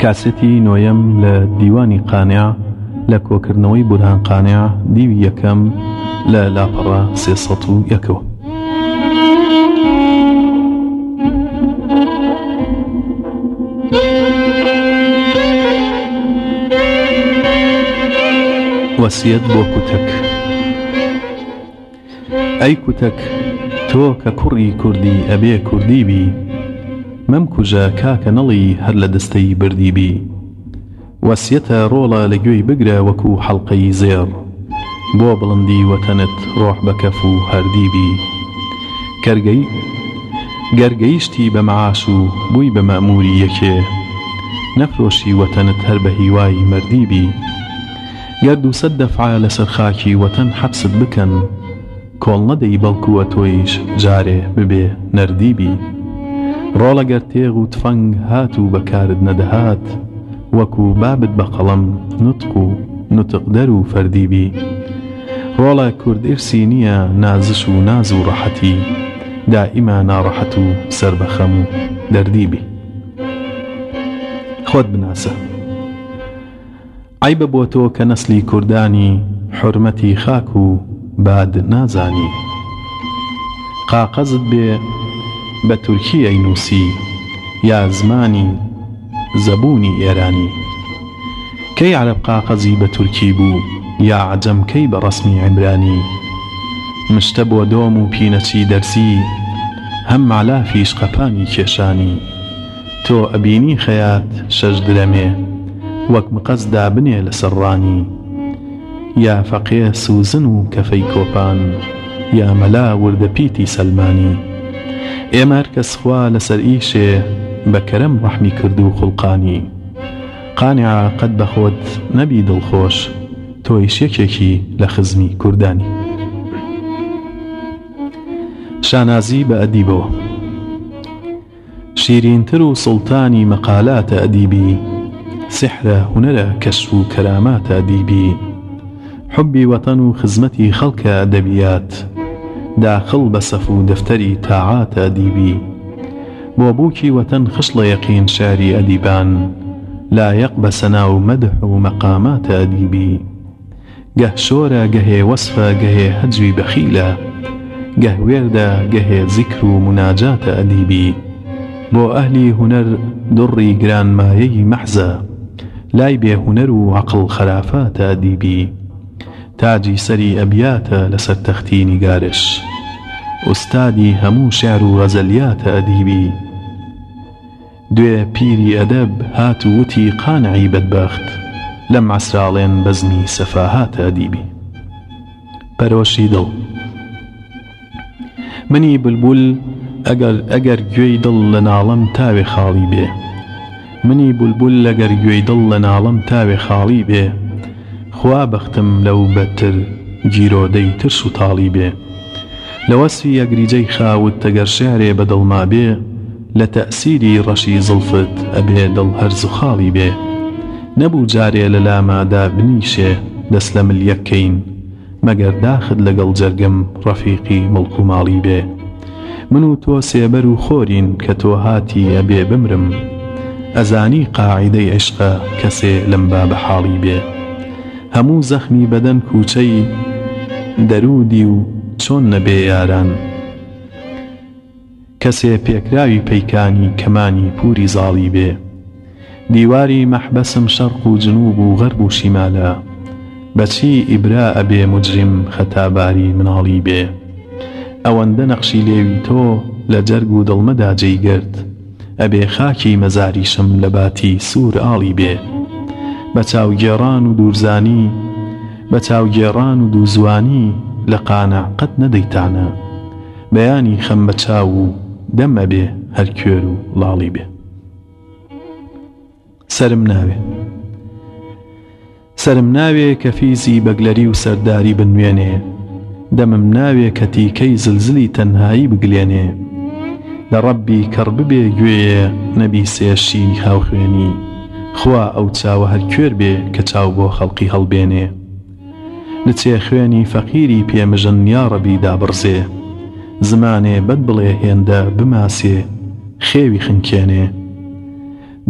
کاسەتی نوۆیەم لە دیوانی قانیا لە کۆکردنەوەی بورهانقانیا دیوی یەکەم لە لاپەڕە سێسە و یەکەوە وەسیەت بۆ کوتەک ئەی کوتەک تۆ کە کوڕی کوردی ئەبێ کوردیبی مەم کوژە کاکە نەڵی هەر لە دەستەی بردیبی وسيتا رولا لجوي بگرە وكو حلقي زير بوبلندي بڵندی روح بكفو هرديبي و هەردیبی بمعاشو بوي بمأموري مەعاش نفروشي بووی بە مەموری یەکێ نەفرۆشی وەتەنت هەر بە هیوای مردیبی گەرد و سەد دەفعە لەسەر خاکی وەتەن حەبست بکەن کۆڵ نەدەی بەڵکووە تۆیش جارێ و وەکو بابت بە قەڵم نوتق و نوتقدەر و فەردیبی ڕۆڵە کوردئرسی نییە نازش و ناز و ڕەحەتی دائیمە ناڕەحەت و سربەخەم و دەردیبی خۆت بناسە عیبە بۆ تۆ کە نەسلی کوردانی حرمەتی خاک و باد نازانی قاقەزت بێ بە تورکی ئەینوسی یا زمانی زەبوونی ئێرانی کەی عرب قاقەزی بە تورکی بوو یا عجەم کەی بە ڕسمی عیمرانی مشتە بۆ دۆم و پینەچی دەرسی هەم مالافیش قەپانی کێشانی تۆ ئەبینی خەیات شەش درەمێ وەک مقەزدا بنێ لە سەرڕانی یا فەقێ سوزن و کەفەی کۆپان یا مەلا وردەپیتی سەلمانی ئێمار کەسخوا لەسەر ئیشێ بكرم رحمي كردو خلقاني قانع قد بخود نبي دلخوش تويش يكيكي لخزمي كرداني شانازي بأديبو شيرين ترو سلطاني مقالات أديبي سحر سڵتانی كشف كرامات أديبي حبي وطنو خزمتي خلق أدبيات داخل بسفو دفتري تاعات أديبي بوبوكي وتن خصل يقين شاري أديبان لا لایەق بە سەنا و مەدح و مەقاماتە ئەدیبی گەه شۆرە گەهێ وەسفە گەهێ هەجوی بەخیلە گەه وێردە گەهێ زیکر و مناجاتە ئەدیبی بۆ ئەهلی هوەر دوڕی گرانمایەی مەحزە لای بێهونەر و عقل خرافاتە ئەدیبی تاجی سەری ئەبیاتە لەسەر تەختی ئوستادی هەموو شعر و غەزەلیاتە ئەدیبی دوێ پیری ئەدەب هات و وتی قانعی بەدبەخت لەم عسراڵێن بەزمی سەفاهاتە ئەدیبی پەرۆشی دڵ منی بلبول ئەگەر ئەگەر گوێی دڵ لە ناڵم تاوێ خاڵی بێ منی بولبول لەگەر گوێی دڵ لە ناڵم تاوێ خاڵی بێ خوا بەختم لەو بەتر گیرۆدەی ترس و تاڵی بێ لە وەسفی یەگریجەی خاوت تەگەر شارێ بەدڵما بێ لە تەسیری ڕەشی زڵفت ئەبێ دڵ هەرز و خاڵی بێ نەبوو جارێ لە لامادا بنیشێ دەست لە ملیەکەین مەگەر داخت لەگەڵ جەرگم ڕەفیقی مڵکو ماڵی بێ من و تۆ سێبەر و خۆرین کە تۆ هاتی ئەبێ بمرم ئەزانی قاعدەی عشقە کەسێ لەم با بە حاڵی بێ هەموو زەخمی بەدەن کوچەی دەرودی و چۆن نەبێ یاران کەسێ پێکراوی پەیکانی کەمانی پوری زاڵی بێ دیواری مەحبەسم شەرق و جنوب و غەرب و شیمالە بەچی ئیبرا ئەبێ مجرم خەتاباری مناڵی بێ ئەوەندە نەقشی لێوی تۆ لە جەرگ و دڵمەدا جێیگرت ئەبێ خاکی مەزاریشم لە باتی سوور ئاڵی بێ بە چاوگێڕان و دوورزانی بە چاوگێڕان و دووزوانی لە قانە قەت نەدەیتانە بەیانی خەمبە چاو و دەمە بێ هەر کوێر و لاڵی بێ سرم ناوێ سرم ناوێ کە فیزی بەگلەری و سەرداری بنوێنێ دەمم ناوێ کە تیکەی زلزلی تەنهایی بگلێنێ لە ڕەبی کەڕ ببێ گوێیە نەبی سێشی هاوخوێنی خوا ئەو چاوە هەر کوێر بێ کە چاو بۆ خەڵقی هەڵبێنێ نچێ خوێنی فەقیری پێمژن یاڕەبی دابڕزێ زمانێ بەد بڵێ هێندە بماسێ خێوی خنکێنێ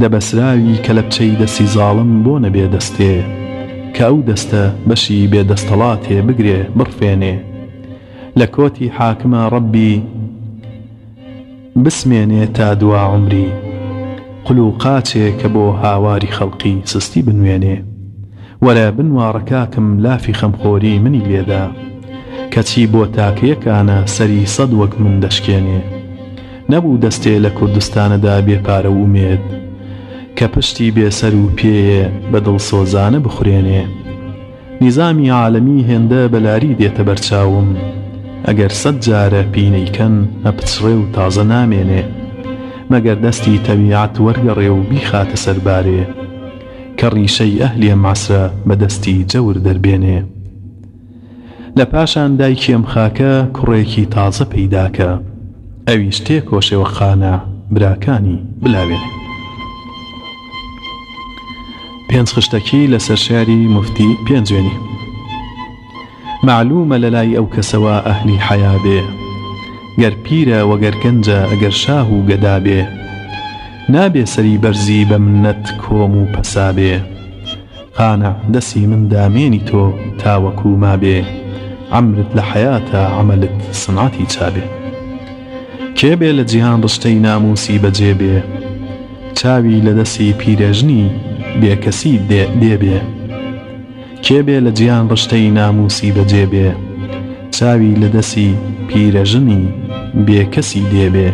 دەبەسراوی کە لە بچەی دەستی زاڵم بۆ نەبێ دەستێ کە ئەو دەستە بەشی بێدەستەڵاتێ بگرێ بڕفێنێ لە کۆتی حاکمە ڕەبی بسمێنێ تا دوا عمری قلوقاچێ کە بۆ هاواری خەڵقی سستی بنوێنێ وەرە بنوارە کاکم لافی خەمخۆری منی لێدا کەچی بۆ تاکەیەکانە سەری سەد وەک من دەشکێنێ نەبوو دەستێ لە کوردستانەدا بێپارە ومێت کە پشتی بێسەر و پێیە بە دڵسۆزانە بخورێنێ نیزامی عالەمی هێندە بەلاری دێتە بەرچاوم ئەگەر سەد جارە پینەیکەن ئەپچڕێ و تازە نامێنێ مەگەر دەستی تەبیعات وەرگەڕێ و بیخاتە سەربارێ کە ڕیشەی ئەهلیە ماسرە بەدەستی جەور دەربێنێ لە پاشان دایکێم خاکە کوڕێکی تازە پەیداکە ئەویش تێ کۆشێوە خانە براکانی بلاوێنێ پێنج خشتەکی لەسەر شاری مفتی پێنجێنی معلومە لە لای ئەو کەسەوە ئەهلی حیا بێ گەر پیرە وەگەر گەنجە ئەگەر شاه و گەدا بێ نابێ سەری بەرزی بە منەت کۆم و پەسابێ خانە دەسی من دامێنی تۆ تاوەکو مابێ ئەمرت لە حیاتە عملت سنعاتی چابێ کێبێ لە جیهان ڕشتەی ناموسی بەجێبێ چاوی لە دەسی پیرێژنی بێکەسی دێبێ کێبێ لە جیان ڕشتەی ناموسی بەجێبێ چاوی لە دەسی پیرەژنی بێکەسی دێبێ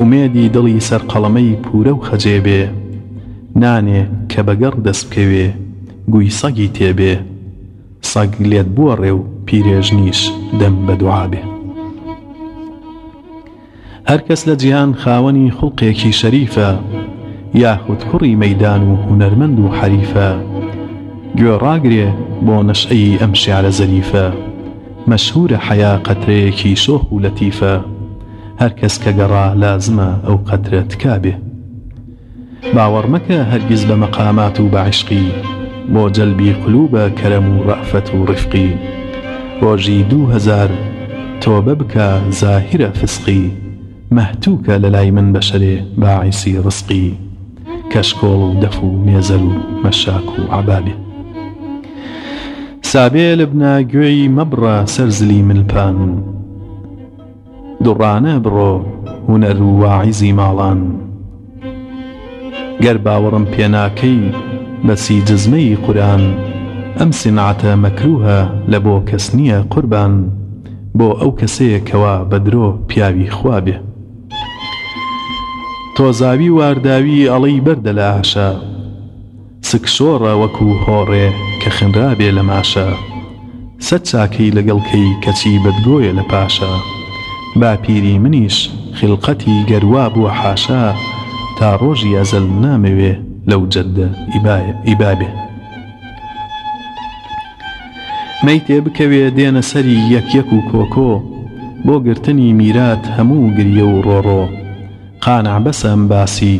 ئومێدی دڵی سەر قەڵەمەی پورە و خەجێبێ نانێ کە بەگەڕ دەست بکەوێ گوی سەگی تێبێ سەگ لێت بووە ڕێ و پیرێژ نیش دەم بە دوعابێ هەرکەس لە جیهان خاوەنی خوڵقێکی شەریفە یاخود کوڕی مەدان و هوەرمەند و حەریفە گوێ ڕاگرێ بۆ نەشئی ئەم شیعرە زەریفە مەشهورە حەیا قەترەیەکی شۆخ و لەتیفە هەر کەس کە گەڕا لازمە ئەو قەترێت کابێ باور مکه هەرگیز بە مقامات و بەعشقی با جلبی قلوب کرم و رعفت و ڕفقی دو هزار تۆبە بکە ظاهر فسقی مەهتووکە لە لای من بەشەرێ باعیسی رسقی کشکول و دەف و و مەشاک و عبابێ سابێ لەبنا گوێی ملپان دوڕانە بڕۆ هوەر و واعیزی ماڵان گەر باوەڕم پێناکەی بەسی جزمەی قوران ئەم سنعاتە مەکروهە لە بۆ کەس نییە قوربان بۆ ئەو کەسەیەکەوە بە درۆ پیاوی خوابێ تۆزاوی وارداوی ئەڵەی بەردە لە عاشە سکشۆڕە وەکو هۆڕێ کە خنرابێ لە ماشە سەد چاکەی لەگەڵکەی کەچی بەدگۆیە لە پاشە با پیری منیش خلقەتی گەروا بووە حاشا تا ڕۆژی ئەزەل نامەوێ لەو جەدە ئیبابێ مەی تێ بکەوێ دێنە سەری یەکیەک و کۆکۆ بۆ گرتنی میرات هەموو گریە و ڕۆڕۆ قانع بەسەم باسی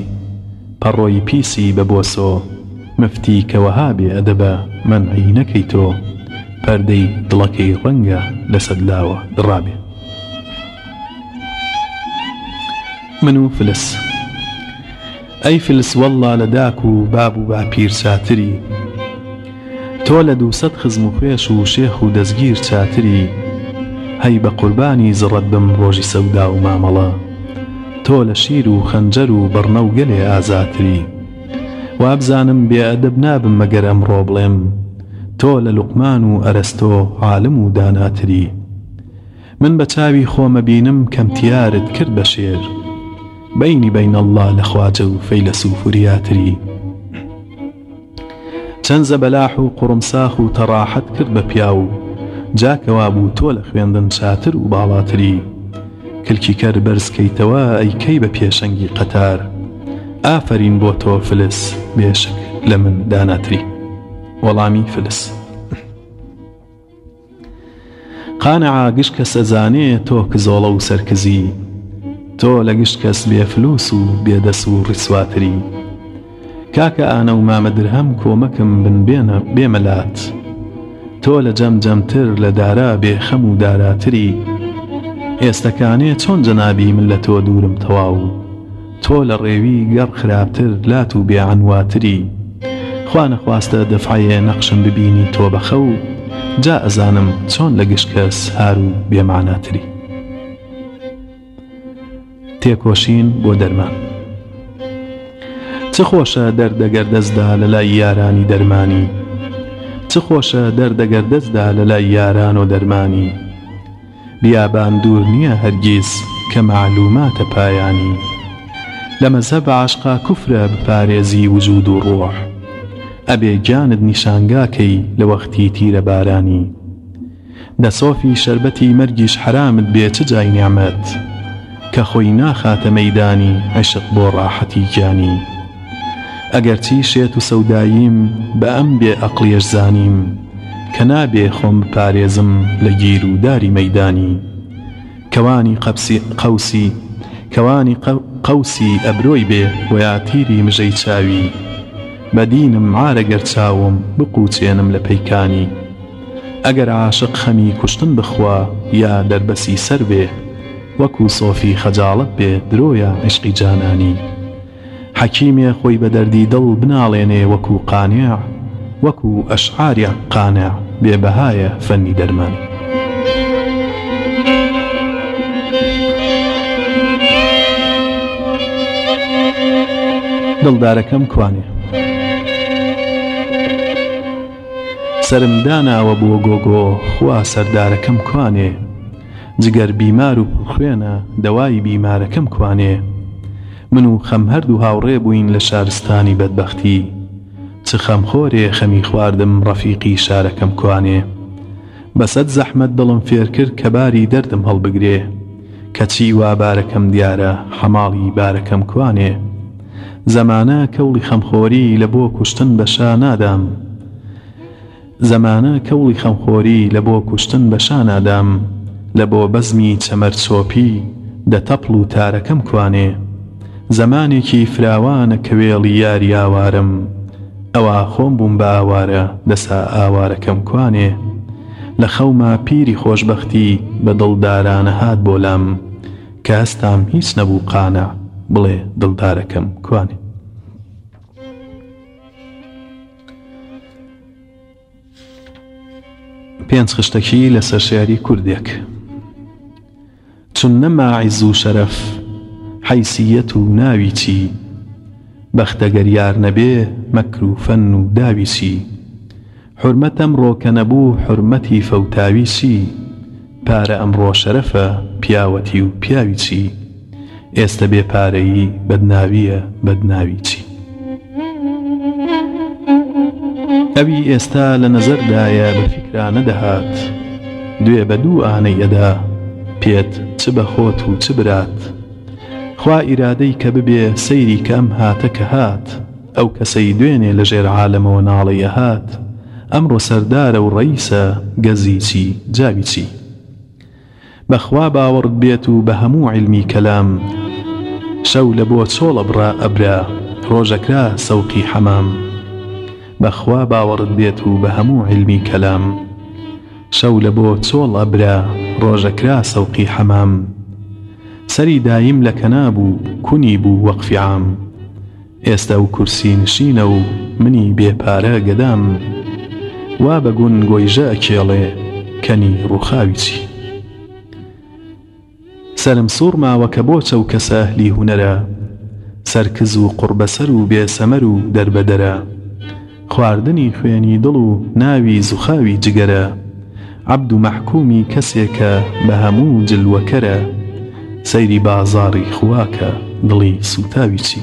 پەڕۆی پیسی بە بۆسۆ مفتی کەوەها بێ ئەدەبە من عینەکەی تۆ پەردەی دڵەکەی ڕەنگە لەسەدلاوە دڕابێ من و فلس ئەی فلس وەڵا لە داک و باب و باپیر چاتری تۆ لە دووسەد خزم و خوێش و شێخ و دەستگیر چاتری هەی بە قوربانی زڕەت بم ڕۆژی سەودا و مامەڵە تۆ لە شیر و خەنجەر و بڕنە و گەلێ ئازاتری وابزانم بێئەدەب نابم مەگەر ئەمڕۆ بڵێم تۆ لە لوقمان و ئەرستۆ عالم و داناتری من بە چاوی خۆمەبینم کەمتیارت کرد بە شێر بینی بین الله لە خواجە و فەیلە سوفوریاتری چەند زەبەلاح و قڕمساخ و تەڕاحەت کرد بە پیا و جاکەوا بوو تۆ لە خوێندن چاتر و باڵاتری کلکیکەر بەرزکەیتەوە ئەیکەی بە پێشەنگی قەتار ئافرین بۆ تۆ فلس بێشک لە من داناتری وەڵامی فلس قانەعاگش کە سەزانێ تۆ کزۆڵە و سەرکزی تۆ لە گشت کەس بێفلوس و بێدەس و ڕیسواتری کاکە ئانە و مامەدر هەم کۆمەکم بن بێنە بێمەلات تۆ لە جەم جەمتر لە دارا بێخەم و داراتری ئێستەکانێ چۆن جەنابی من لە تۆ دوورم تەواو تۆ لە ڕێوی گەڕ خراپتر لات و بێعنواتری خوانەخواستە دەفعەیە نەخشم ببینی تۆ بەخە و جا ئەزانم چۆن لە گشت کەس هار و بێماناتری تێکۆشین بۆ دەرمان چ خۆشە دەردەگەر دەستدا لە لای یارانی دەرمانی چ خۆشە دەردەگەر دەستدا لە لای یاران و دەرمانی بیابان دوور نییە هەرگیز کە معلوماتە پایانی لە مەزە بە عاشقا کوفرە بپارێزی وجود و ڕۆح ئەبێ گیانت نیشانگاکەی لە وەختی تیرە بارانی دەسۆفی شربەتی مەرگیش حرامت بێ چ جای نیامەت کە خۆی ناخاتە مەدانی عشق بۆ ڕاحەتی گیانی ئەگەرچی شێت و سەوداییم بە ئەم بێ ئەقلێش زانیم کە نابێ خۆم پارێزم لە گیر و داری مەدانی کەوانی قەپسی قوسی کەوانی قوسی ئەبرۆی بێ ویا تیری مژەی چاوی بەدینم عارەگەر چاوم بقوچێنم لە پەیکانی ئەگەر عاشق خەمی کوشتن بخوا یا دەربەسی سەر بێ وەکو سۆفی خەجاڵت بێ درۆیە عشقی جانانی حەکیمێ خۆی بە دەردی دڵ بناڵێنێ وەکو قانیع وەکو ئەشعاریە قانع بێبەهایە فەنی دەرمانی دڵدارەکەم کوانێ سرمداناوە بۆ گۆگۆ خوا سەردارەکەم کوانێ جگەر بیمار و خوێنە دەوای بیمارەکەم کوانێ من و خەم هەردوو هاوڕێ بووین لە شارستانی بەدبختی چ خەمخۆرێ خەمی خواردم ڕەفیقی شارەکەم کوانێ بەسەد زەحمت دڵم فێر کرد کە باری دەردم هەڵبگرێ کەچی وابارەکەم دیارە حەماڵی بارەکەم کوانێ زەمانە کەوڵی خەمخۆری لە بۆ کوشتن بەشا نادام زەمانە کەوڵی خەمخۆری لە بۆ کوشتن بەشا نادام لە بۆ بەزمی چەمەرچۆپی دەتەپڵ و تارەکەم کوانێ زەمانێکی فراوانە کەوێڵی یاریاوارم ئەوە خۆم بووم بە ئاوارە دەسا ئاوارەکەم کوانێ لە خەوما پیری خۆشببختی بە دڵدارانە هات بۆ لام کە هەستام هیچ نەبوو قانە بڵێ دڵدارەکەم کوانێ پێنج خشتەکی لەسەر شیاری کوردێک چون نەماعیز و شەرەف حیسیەت و ناوی چی بەختەگەریار نەبێ مەکر و فەن و داوی چی حرمەت ئەمڕۆ کە نەبوو حرمەتی فەوتاوی چی پارە ئەمڕۆ شەرەفە پیاوەتی و پیاوی چی ئێستا بێپارەیی بەدناویە بەدناوی چی ئەوی ئێستا لە نەزەردایە بە فیکرانە دەهات دوێ بە دوو ئانەی ئەدا پێت چ بە خۆت و چ برات خوا ئیرادەی کە ببێ سەیری کەم هاتە کە هات ئەو کەسەی دوێنێ لە ژێر عالمەوە ناڵەیە هات ئەمڕۆ سەردارە و ڕەیسە گەزیچی جاویچی بەخوا باوەڕت بێت و بە هەموو علمی کەلام شەو لە بۆ چۆڵە بڕا ئەبرا ڕۆژەکرا سەوقی حەمام بەخوا باوەڕت بێت و بە هەموو علمی کەلام شەو لە بۆ چۆڵ ئەبرا ڕۆژەکرا سەوقی حەمام سەری دایم لە کەنابوو کونی بوو وەقفی عام ئێستا و کورسی نشینە و منی بێپارە گەدام وا بەگون گۆیژە ئەکێڵێ کەنی ڕووخاویچی سەرم سوور ماوە کە بۆ چەو کەسەهلی هوەرە سەرکز و قوربەسەر و بێسەمەر و دەربەدەرە خواردنی خوێنی دڵ و ناوی زوخاوی جگەرە عەبد و مەحکومی کەسێکە بە هەموو جلوەکەرە سەیری بازاری خواکە دڵی سوتاویچی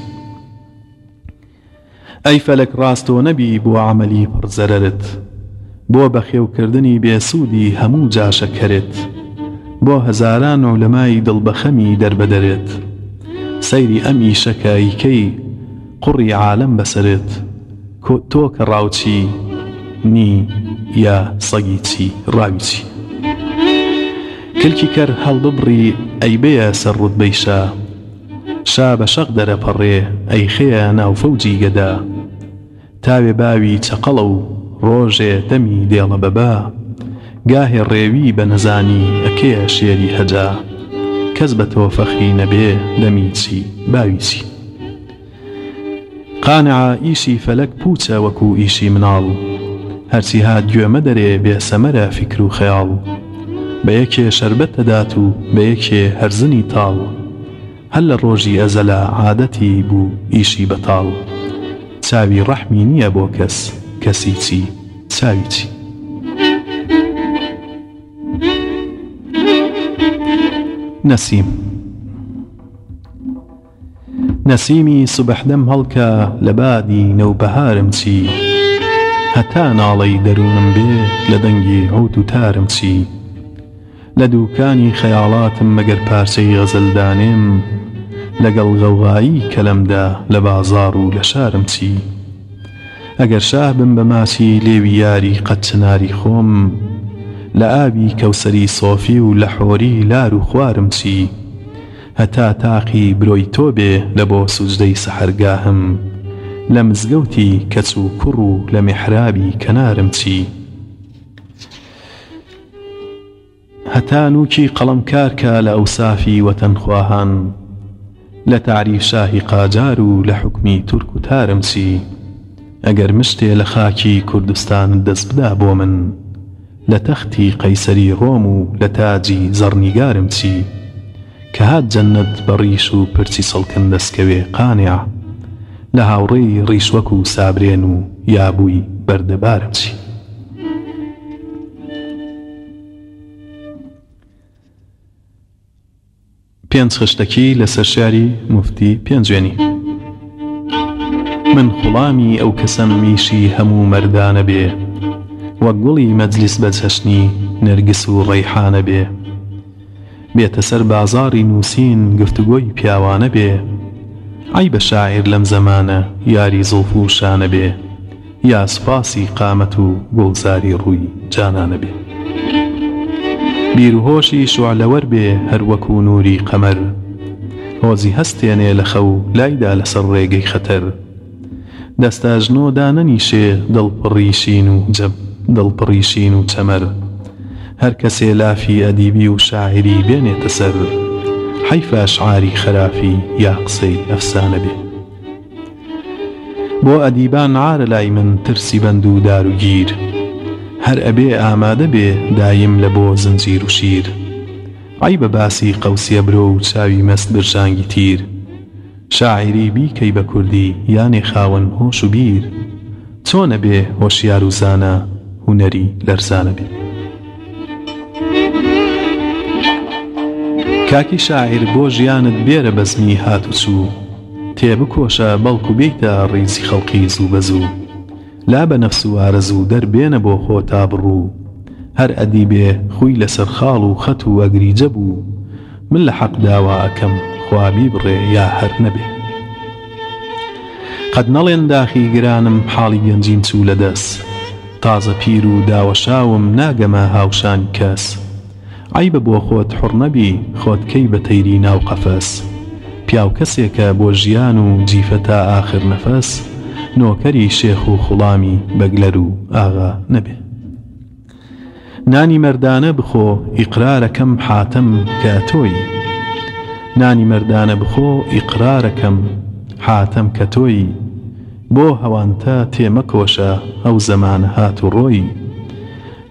ئەی فەلک ڕاستۆ نەبی بۆ عملی پڕزەرت بۆ بەخێوکردنی بێسوودی هەموو جاشەکەرێت بۆ هەزاران و لەمای دڵبەخەمی دەربەدەرێت سەیری ئەمی شەکاییکەی قوڕی عالم بەسرێت تۆ کە ڕاوچی نی یا سەگی چی ڕاوی چی کلکی کەر هەڵببڕی ئەی بەیە سەرڕوت بەیشا شا بە شەق دەرەپەڕێ ئەی خەیە ناوفەوجی گەدا تاوێ باوی چەقەڵە و ڕۆژێ دەمی دێڵە بەبا گاهێ ڕێوی بە نەزانی ئەکەیە شێری هەجا کەس بە تۆفەخی نەبێ دەمیچی باویچی قانع ئیشی فەلەک پوچە وەکو ئیشی مناڵ هەرچی هات گوێمە دەرێ بێسەمەرە فکر و خەیاڵ بە یەکێ شەربەت دەدات و بە یەکێ هەرزنی تاڵ هەل لە ڕۆژی ئەزەلا عادەتی بوو ئیشی بەتاڵ چاوی ڕەحمی نییە بۆ کەس کەسی چی چاوی چی نەسیم نەسیمی سوبەحدەم هەڵکە لە بادی نەوبەهارم چی؟ هەتا ناڵەی دەروونم بێ لە دەنگی عوت و تارم چی لە دووکانی خەیاڵاتم مەگەر پارچەی غەزلدانێم لەگەڵ غەوغایی کەلەمدا لە بازار و لە شارم چی ئەگەر شاه بم بە ماسی لێوی یاری قەتچناری خۆم لە ئاوی کەوسری سۆفی و لە حۆری لار و خوارم چی هەتا تاقی برۆی تۆ بێ لە بۆ سوجدەی سەحرگاهم لە مزگەوتی کەچ و کوڕ و لە مێحرابی کەنارم چی هەتانوکی قەڵمکارکە لە ئەوسافی وەتەنخواهان لە تعریف شاهی قاجار و لە حکمی تورک و تارم چی ئەگەر مشتێ لە خاکی کوردستان دەست بدا بۆ من لە تەختی قەیسەری ڕۆم و لە تاجی زەڕنیگارم چی کە هات جەنت بەڕیش و پرچی سەڵکن دەستکەوێ قانیە لە هاوڕێی ڕیشوەک و سابرێن و یابووی بەردەبارم چی پێنج خشتەکی لەسەر شاری مفتی پێنجێنی من خوڵامی ئەو کەسەم میشی هەموو مەردانە بێ وە گوڵی مەجلیس بەجهشنی نەرگس و ڕێحانە بێ بێتە سەر بازاری نووسین گفتوگۆی پیاوانە بێ ئای بە شاعر لەم زەمانە یاری زڵف و شانە بێ یا سوپاسی قامەت و گوڵزاری ڕووی جانانە بێ بیرهۆشی شوعلەوەەر بێ هەروەک و نووری قەمەر هۆزی هەستێنێ لە خەو لایدا لەسەر ڕێگەی خەتەر دەستاژنۆ دانەنیشێ دڵپڕیشین و جەب دڵپڕیشین و چەمەر هەر کەسێ لافی ئەدیبی و شاعری بێنێتە سەر. حیف ئەشعاری خەرافی یا قسەی ئەفسانە بێ بۆ ئەدیبان عارە لای من ترسی بەند و داروگیر هەر ئەبێ ئامادە بێ دایم لە بۆ زنجیر و شیر ئای بە باسی قەوسیە برۆ و چاوی مەست برژانگی تیر شاعری بیکەی بە کوردی یانێ خاوەن هۆش و بیر چۆنە بێ هۆشیار و زانە هوەری لەرزانە بێت کاکی شاعیر بۆ ژیانت بێرە بەزمی هاتوچوو تێبکۆشە بەڵکو بێتە ڕیزی خەڵقی زوو بەزوو لا بە نەفسوارە زوو دەربێنە بۆ خۆ تا بڕوو هەر ئەدی بێ خوی لەسەر خاڵ و خەت و ئەگریجە بوو من لە حەق داوا ئەەکەم خوابی بڕێ یا هەر نەبێ قەت نەڵێن داخی گرانم حاڵی گەنجیم چوو لەدەست تازە پیر و داوەشاوم ناگەمە هاوشان کەس ئایبە بۆ خۆت حڕنەبی خۆتکەی بە تەیری ناو قەفەس پیاو کەسێکە بۆ ژیان و جیفە تا آخر نەفەس نۆکەری شێخ و خوڵامی بەگلەر و ئاغا نەبێ نانی مردانە بخۆ ئیقرارەکەم حاتم کە تۆی نانی مردانە بخۆ ئیقرارەکەم حاتم کە تۆی بۆ هەوانتە تێمەکۆشە ئەو زەمان هات و ڕۆی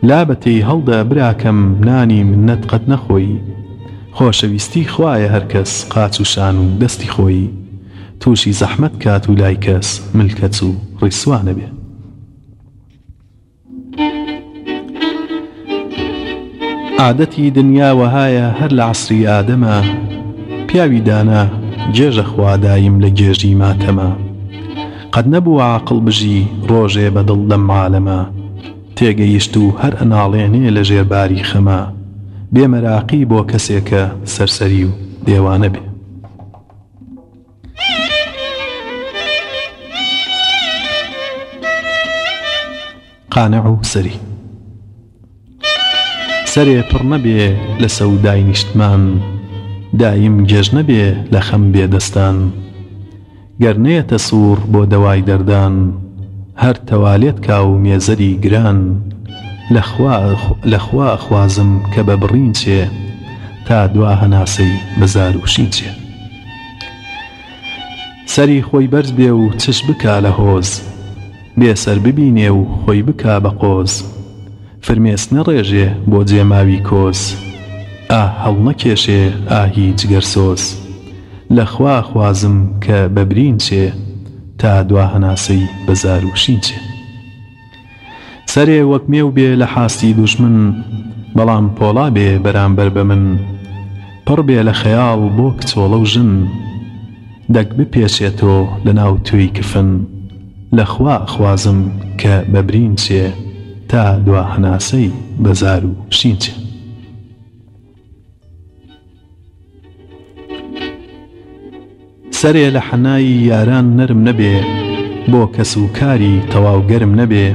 لابەتەی هەڵدا براکەم نانی منەت قەت نەخۆی خۆشەویستی خوایە هەرکەس قاچ و شان و دەستی خۆی تووشی زەحمەت کات و لای کەس ملکەچ و ڕیسوانە بێ عادەتی دنیاوەهایە هەر لە عسری ئادەمە پیاوی دانا جێژە خوادایم لە گێژی ماتەمە قەت نەبوو عقل بژی ڕۆژێ بەدڵ لەم عالەمە تێگەیشت و هەر ئەناڵێنێ لە ژێرباری خەما بێمەراقی بۆ کەسێکە سەرسەری و دێوانە بێ قانە و سەری سەرێ پڕ نەبێ لە سەودای نیشتمان دایم گێژ نەبێ لە خەم بێدەستان گەرنەیە تەسوور بۆ دەوای دەردان هەر تەوالێت کا و مێزەری گران لەخوا خوازم کە بە بڕینچێ تا دوا هەناسەی بەزار وشینچێ سەری خۆی بەرز بێ و چش بکا لە هۆز بێسەر ببینێ و خۆی بکا بە قۆز فرمێسنە ڕێژێ بۆ جێماوی کۆز ئا هەڵ نەکێشێ ئاهی جگەرسۆز لەخوا خوازم کە بەبرینچێ تا دوا هەناسەی بەزار و شینچێ سەرێ وەک مێو بێ لە حاستی دوژمن بەڵام پۆڵا بێ بەرامبەر بە من پڕ بێ لە خەیاڵ بۆ کچۆڵە و ژن دەک بپێچێتۆ لە ناو توی کفن لە خوا خوازم کە بەبرینچێ تا دوا هەناسەی بەزار و شینچێ سەرێ لە حەنایی یاران نەرم نەبێ بۆ کەس و کاری تەواوگەرم نەبێ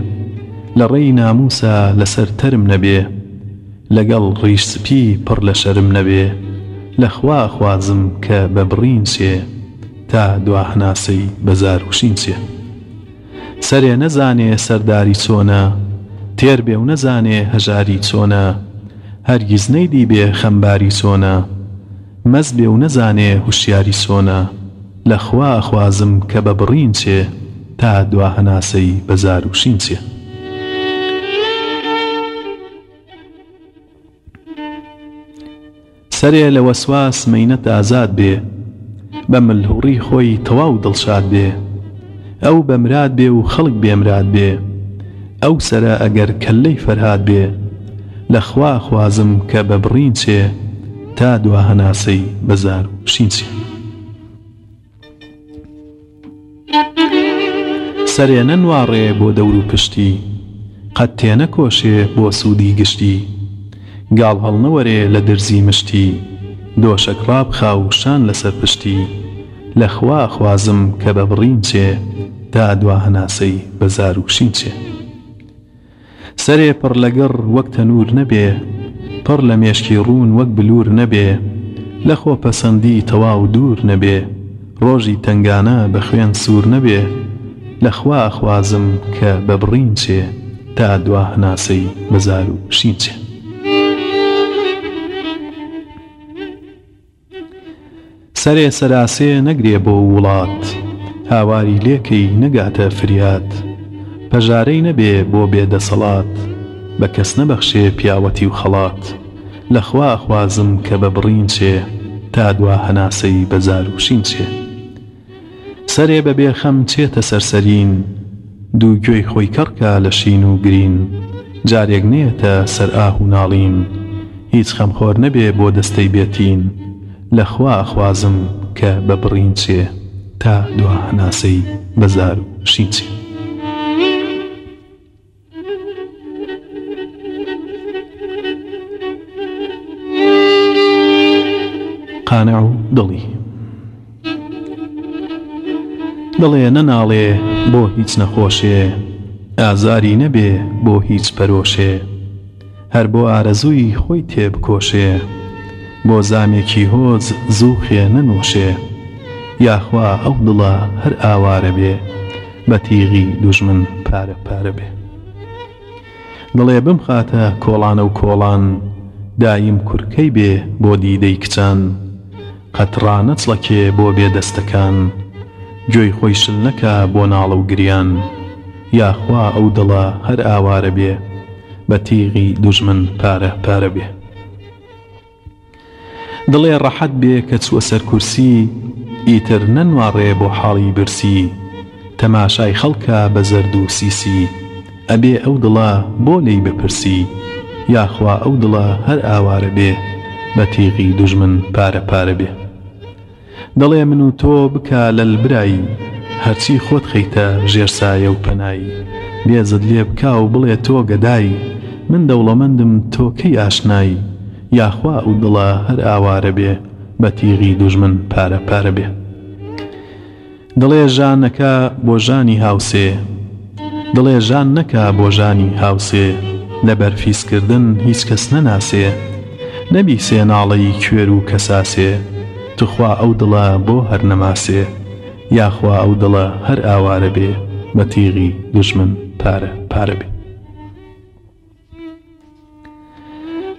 لە ڕێی ناموسا لەسەر تەرم نەبێ لەگەڵ ڕیشسپی پڕ لە شەرم نەبێ لەخوا خوازم کە بە بڕینچێ تا دواهناسەی بەزار وشینچێ سەرێ نەزانێ سەرداری چۆنە تێر بێ و نەزانێ هەژاری چۆنە هەرگیز نەیدی بێ خەمباری چۆنە مەز بێ و نەزانێ هوشیاری سۆنە لە خوا خوازم کە بە بڕین چێ تا دواهەناسەی بەزار وشین چێ سەرێ لە وەسواس مەینەت ئازاد بێ بە ملهوڕی خۆی تەواو دڵشاد بێ ئەو بەمراد بێ و خەڵک بێمراد بێ ئەو سرە ئەگەر کەلەی فەرهاد بێ لە خوا خوازم کە بە بڕین چێ تا دواهەناسەی بەزار و شین چێ سەرێنە نوواڕێ بۆ دەور و پشتی قەت تێنە کۆشێ بۆ سوودی گشتی گاڵ هەڵنەوەرێ لە دەرزی مشتی دۆشە کڕاب خاوشان لەسەر پشتی لە خوا خوازم کە بە بڕین چێ تا دوا هەناسەی بەزار وشین چێ سەرێ پڕ لەگەڕ وەک تەنور نەبێ پڕ لە مێشکی ڕوون وەک بلور نەبێ لە خۆ پەسەندی تەواو دوور نەبێ ڕۆژی تنگانە بە خوێن سوور نەبێ لەخوا خوازم کە بە بڕینچێ تا دوا هەناسەی مەزار و شینچێ سەرێ سەراسێ نەگرێ بۆ وڵات هاواری لێکەی نەگاتە فریات پەژارەی نەبێ بۆ بێدەسەڵات بە کەس نەبەخشێ پیاوەتی و خەڵات لەخوا خوازم کە بە بڕینچێ تا دوا هەناسەی بەزار و شینچێ سەرێ بە بێخەم چێتە سەرسەرین دوو گوێی خۆی کڕکە لە شین و گرین جارێک نێتە سەر ئاه و ناڵین هیچ خەمخۆر نەبێ بۆ دەستەی بێتین لە خوا خوازم کە بە بڕین چێ تا دواهناسەی بەزار و شین چێت قانع و دڵی دڵێ نەناڵێ بۆ هیچ نەخۆشێ ئازاری نەبێ بۆ هیچ پەرۆشێ هەر بۆ ئارەزووی خۆی تێبکۆشێ بۆ زامێکی هۆز زوو خێ نەنووشێ یاخوا ئەو دڵە هەر ئاوارە بێ بە تیغی دوژمن پارە پارە بێ دڵێ بم خاتە کۆڵانە و کۆڵان دایم کورکەی بێ بۆ دیدەی کچان قەتڕانە چڵەکێ بۆ بێ دەستەکان گوێی خۆیشل نەکە بۆ ناڵە و گریان یاخوا ئەو دڵە هەر ئاوارە بێ بە تیغی دوژمن پارە پارە بێ دڵێ ڕەحەت بێ کە چوە سەر کورسی ئیتر نەنواڕێ بۆ حاڵی برسی تەماشای خەڵکە بە زەرد و سیسی ئەبێ ئەو دڵە بۆ لی بپرسی یاخوا ئەو دڵە هەر ئاوارە بێ بە تیغی دوژمن پارە پارە بێ دەڵێ من و تۆ بکە لە البرایی هەرچی خۆت خەیتە ژێرسایە و پەنایی بێزت لێ بکا و بڵێ تۆ گەدایی من دەوڵەمەندم تۆکەی ئاشنایی یاخوا و دڵە هەر ئاوارە بێ بە تیغی دوژمن پارە پارە بێ دڵێ ژانەکە بۆ ژانی هاوسێ دڵێ ژان نەکە بۆ ژانی هاوسێ لە بەرفیسکردن هیچ کەس نەناسێ نەبی سێناڵی کوێر و کەساسێ تخوا ئەو دڵە بۆ هەر نەماسێ یاخوا ئەو دڵە هەر ئاوارە بێ بە تیغی دژمن پارە پارە بێ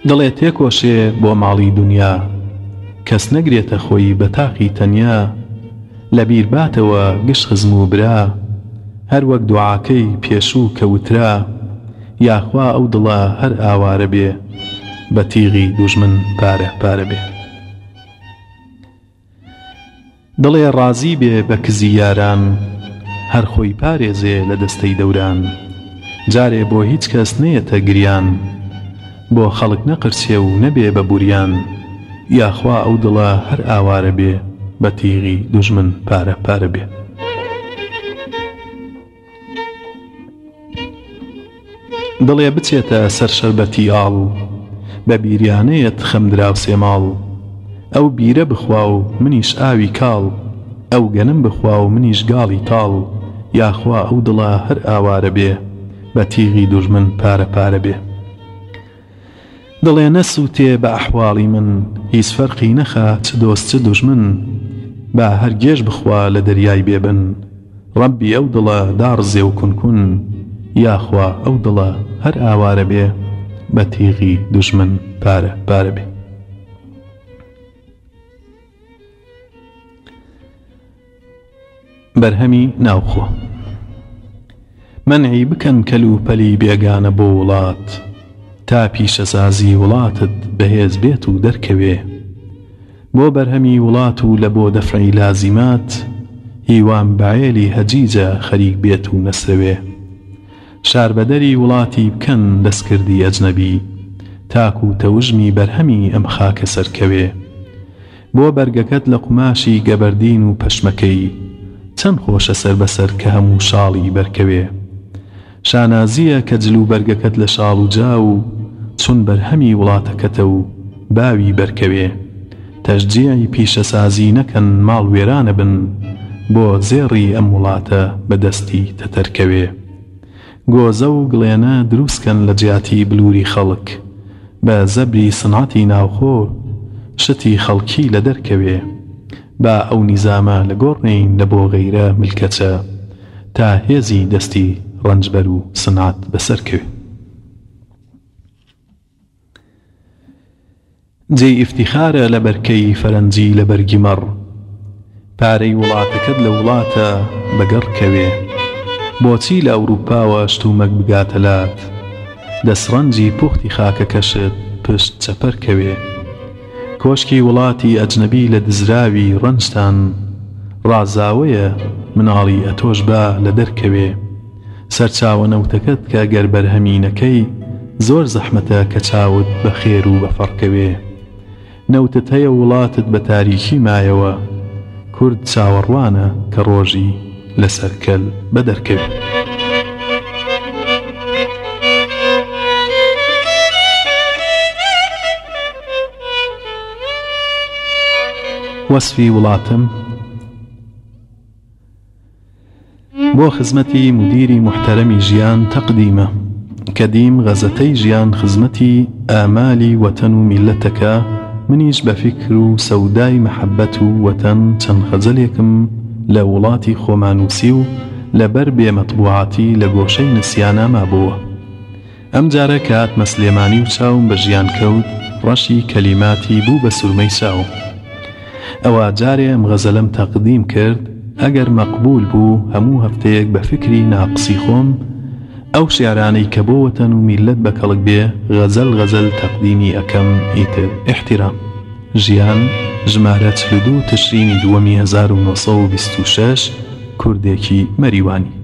دڵێ تێکۆشێ بۆ ماڵی دنیا کەس نەگرێتە خۆی بە تاقی تەنیا لە بیرباتەوە گشت خزم و برا هەر وەک دوعاکەی پێشوو کەوترا یاخوا ئەو دڵە هەر ئاوارە بێ بە تیغی دوژمن پارە پارە بێ دڵێ ڕازی بێ بە کزی یاران هەر خۆی پارێزێ لە دەستەی دەوران جارێ بۆ هیچ کەس نەیەتە گریان بۆ خەڵک نەقرسێ و نەبێ بە بوریان یاخوا ئەو دڵە هەر ئاوارە بێ بە تیغی دوژمن پارە پارە بێ دڵێ بچێتە سەر شەربەتی ئاڵ بە بیریانەیەت خەمدرا و سێماڵ ئەو بیرە بخوا و منیش ئاوی کاڵ ئەو گەنم بخوا و منیش گاڵی تاڵ یاخوا ئەو دڵا هەر ئاوارە بێ بە تیغی دوژمن پارە پارە بێ دڵێ نەسووتێ بە ئەحواڵی من هیچ فەرقی نەخا چ دۆست چ دوژمن با هەرگێش بخوا لە دەریای بێبن ڕەبی ئەو دڵە دارزێ و کونکون یاخوا ئەو دڵە هەر ئاوارە بێ بە تیغی دوژمن پارە پارە بێ بەرهەمی ناوخۆ منعی بکەن کەل و پەلی بێگانە بۆ وڵات تا پیشەسازی وڵاتت بەهێز بێت و دەرکەوێ بۆ بەرهەمی وڵات و لە بۆ دەفرەی لازیمات هیوان بەعێلی هەجیجە خەریک بێت و نەسەوێ شاربەدەری وڵاتی بکەن دەستکردی ئەجنەبی تاک و تەوژمی بەرهەمی ئەم خاکە سەرکەوێ بۆ بەرگەکەت لە قوماشی گەبەردین و پەشمەکەی چەند خۆشە سەر بەسەر کە هەموو شاڵی بەرکەوێ شانازیە کە جللو بەرگەکەت لە شاڵ و جا و چون بەرهەمی وڵاتەکەتە و باوی بەرکەوێ تەشجیعی پیشەسازی نەکەن ماڵ وێرانە بن بۆ زێڕی ئەم وڵاتە بەدەستی تەتەرکەوێ گۆزە و گڵێنە دروستکەن لە جیاتی بلووری خەڵک بە زەبری سناتی ناوخۆ شتی خەڵکی لە دەرکەوێ با ئەو نیزامە لە گۆڕنین لە بۆ غەیرە ملکەچە تا هێزی دەستی ڕنجبەر و سنات بەسەر کرد جێ ئفتیخارە لە بەرکەی فەرەنجی لە بەرگی مەڕ پارەی وڵاتەکەت لە وڵاتە بەگەڕ کەوێ بۆچی لە ئەوروپاوە شتومەک بگاتەلات دەسڕەنجی پوختی خاکە کەشت پشت چەپەر کەوێ کۆشکی وڵاتی ئەجنەبی لە دزراوی ڕەنجتان ڕازاوەیە مناڵی ئەتۆش بە لە دەرکەوێ سەرچاوە نەوتەکەت کە گەر بەرهەمینەکەی زۆر زەحمەتە کە چاوت بە خێر و بە فەرکەوێ نەوتت هەیە وڵاتت بە تاریخی مایەوە کورد چاوەڕوانە کە ڕۆژی لەسەرکەل بە دەرکەوێت. وصفي ولاتم بو خزمەتی مدیری محتەرەمی جيان تقديمة کەدیم غزتي جيان خزمەتی آمالي وەتەن و میلەتەکە منیش بە فکر و سەودای مەحەبەت و وەتەن چەند خەجلێکم لە وڵاتی خۆمانوسی و لەبەر بێمەتبوعاتی مسلماني گۆشەی نسیانە كود رشي كلماتي بو مەسلێمانی و چاوم چاوم ئەوە جارێ مغەزەلم تەقدیم کرد ئەگەر مەقبول بوو هەموو هەفتەیەک بە فکری ناقسی خۆم ئەو شیارانەی کە بۆ وەتەن و میلت بە کەڵک بێ غەزەل غەزەل تەقدیمی ئەەکەم ئیتر احتیرام ژیان ژمارە چلو تشرینی دووەمی 1926 کوردێکی مەریوانی